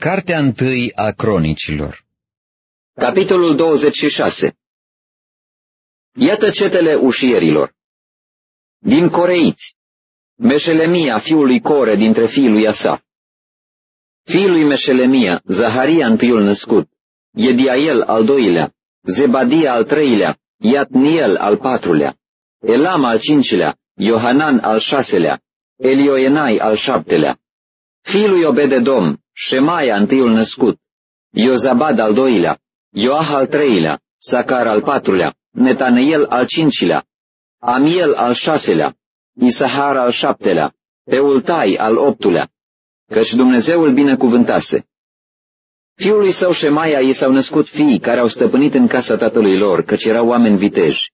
Cartea întâi a cronicilor Capitolul 26 Iată cetele ușierilor. Din Coreiți, Meșelemia, fiul lui Core, dintre fiii lui Asaf. Fiul lui Meșelemia, Zaharia întâiul născut, Ediael al doilea, Zebadia al treilea, Iatniel al patrulea, Elam al cincilea, Iohanan al șaselea, Elioenai al șaptelea. Fiul lui Obededom, Șemaia întâiul născut, Iozabad al doilea, Ioah al treilea, Sacar al patrulea, Netaneel al cincilea, Amiel al șaselea, Isahar al șaptelea, Peultai al optulea, căci Dumnezeul binecuvântase. Fiului său Șemaia i s-au născut fii care au stăpânit în casa tatălui lor, căci erau oameni viteji.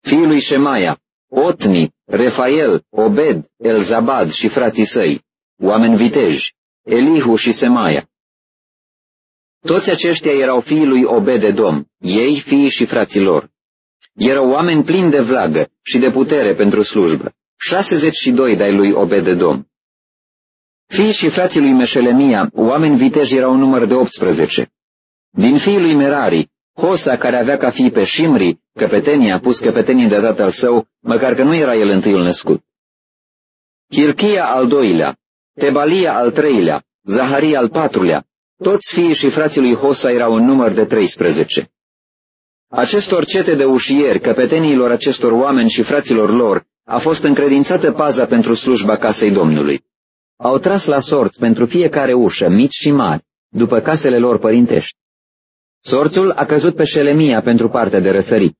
Fiul lui Șemaia, Otni, Refael, Obed, Elzabad și frații săi, oameni viteji, Elihu și Semaia. Toți aceștia erau fiii lui Obed-edom, ei, fiii și frații lor. Erau oameni plini de vlagă și de putere pentru slujbă, 62 de-ai lui Obed-edom. Fiii și frații lui Meșelemia, oameni viteji erau un număr de 18. Din fiii lui Merari, Hosa, care avea ca fii pe Shimri, căpetenia, pus căpetenie de tatăl său, măcar că nu era el întâiul născut. Hirchia al doilea, Tebalia al treilea, Zaharia al patrulea, toți fiii și frații lui Hosa erau în număr de 13. Acestor cete de ușieri, căpeteniilor acestor oameni și fraților lor, a fost încredințată paza pentru slujba casei Domnului. Au tras la sorți pentru fiecare ușă, mici și mari, după casele lor părintești. Sorțul a căzut pe Șelemia pentru partea de răsărit.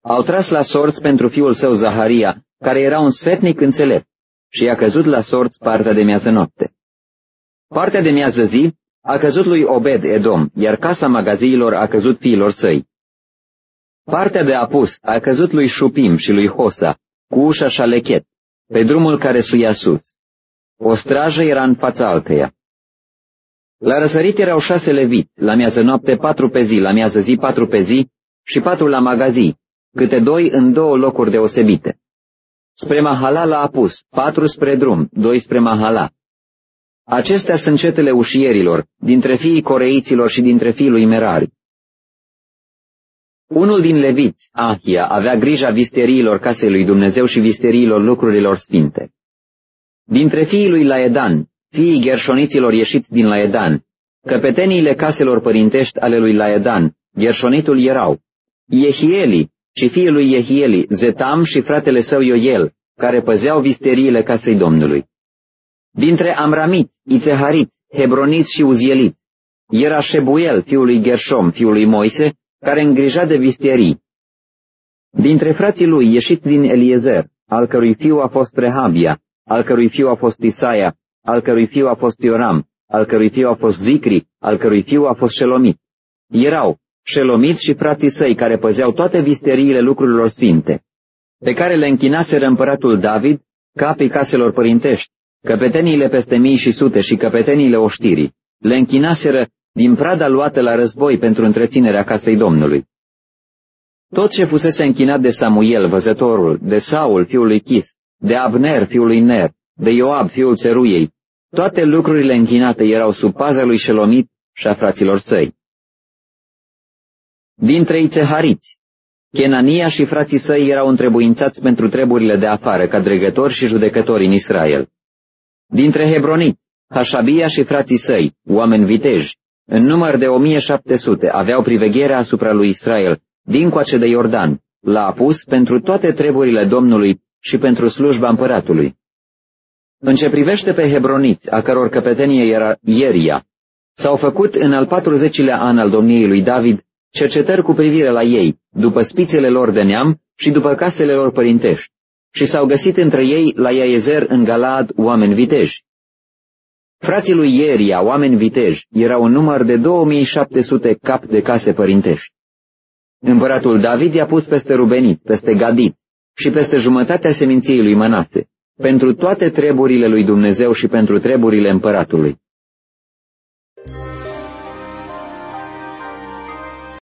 Au tras la sorți pentru fiul său Zaharia, care era un sfetnic înțelept, și i-a căzut la sorți partea de miază noapte. Partea de miază zi a căzut lui Obed Edom, iar casa magaziilor a căzut fiilor săi. Partea de apus a căzut lui Șupim și lui Hosa, cu ușa șalechet, pe drumul care suia sus. O strajă era în fața alteia. La răsărit erau șase levit, la miază noapte patru pe zi, la miază zi patru pe zi și patru la magazii, câte doi în două locuri deosebite. Spre Mahala l-a apus, patru spre drum, doi spre Mahala. Acestea sunt cetele ușierilor, dintre fiii coreiților și dintre fiii lui Merari. Unul din leviți, Ahia, avea grija visteriilor casei lui Dumnezeu și visteriilor lucrurilor sfinte. Dintre fiii lui Laedan, fiii gherșoniților ieșiți din Laedan, căpeteniile caselor părintești ale lui Laedan, gherșonitul erau, Iehieli și fiii lui Iehieli, Zetam și fratele său Ioel, care păzeau visteriile casei Domnului. Dintre Amramit, Ițeharit, Hebronit și Uzielit, era Shebuel, fiul lui Gershom, fiul lui Moise, care îngrija de visterii. Dintre frații lui, ieșit din Eliezer, al cărui fiu a fost Rehabia, al cărui fiu a fost Isaia, al cărui fiu a fost Ioram, al cărui fiu a fost Zicri, al cărui fiu a fost Shelomit. Erau Shelomit și frații săi care păzeau toate visteriile lucrurilor sfinte, pe care le închinaseră împăratul David, capii caselor părintești, căpeteniile peste mii și sute și căpeteniile oștirii, le închinaseră din prada luată la război pentru întreținerea casei Domnului. Tot ce fusese închinat de Samuel, văzătorul, de Saul, fiul lui Chis, de Abner, fiul lui Ner, de Ioab, fiul țeruiei, toate lucrurile închinate erau sub paza lui Shelomit și a fraților săi. Dintre ițehariți, Chenania și frații săi erau întrebuințați pentru treburile de afară, ca dregători și judecători în Israel. Dintre Hebronit, Hașabia și frații săi, oameni viteji, în număr de 1700 aveau privegherea asupra lui Israel, dincoace de Iordan, l-a apus pentru toate treburile Domnului și pentru slujba împăratului. În ce privește pe Hebroniți, a căror căpetenie era Ieria, s-au făcut în al 40-lea an al domniei lui David cercetări cu privire la ei, după spițele lor de neam și după casele lor părintești, și s-au găsit între ei la Iaezer în Galad oameni viteji. Frații lui Ieria, oameni viteji, erau un număr de 2700 cap de case părintești. Împăratul David i-a pus peste Rubenit, peste Gadit și peste jumătatea seminției lui Manase, pentru toate treburile lui Dumnezeu și pentru treburile împăratului.